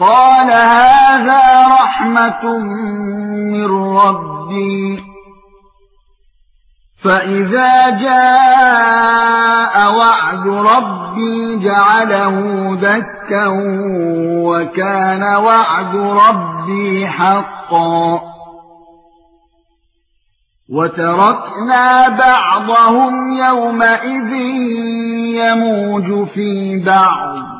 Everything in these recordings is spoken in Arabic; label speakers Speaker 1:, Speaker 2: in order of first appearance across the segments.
Speaker 1: قال هذا رحمة من ربي. فإذا جاء وعد ربي جعله دكا وكان وعد ربي حقا. وتركنا بعضهم يومئذ يموج في بعض.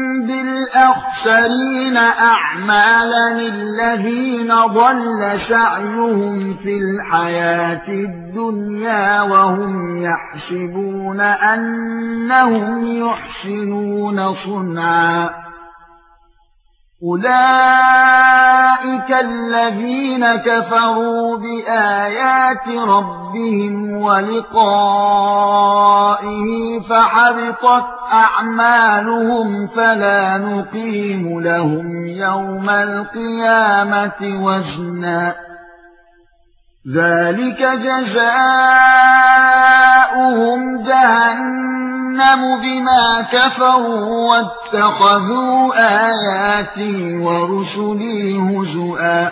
Speaker 1: بالأخسرين أعمالا الذين ضل سعيهم في الحياة الدنيا وهم يحسبون أنهم يحسنون صنعا. أولئك الذين كفروا بآيات ربهم ولقائه فحبطت أعمالهم فلا نقيم لهم يوم القيامة وزنا. ذلك جزاؤهم جهنم بما كفروا واتخذوا آياتي ورسلي هزؤا.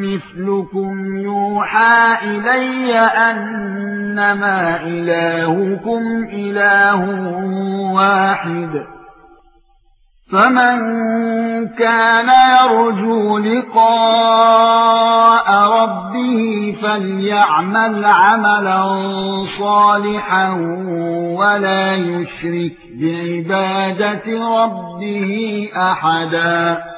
Speaker 1: مثلكم يوحى إلي أنما إلهكم إله واحد. فمن كان يرجو لقاء ربه فليعمل عملا صالحا ولا يشرك بعبادة ربه أحدا.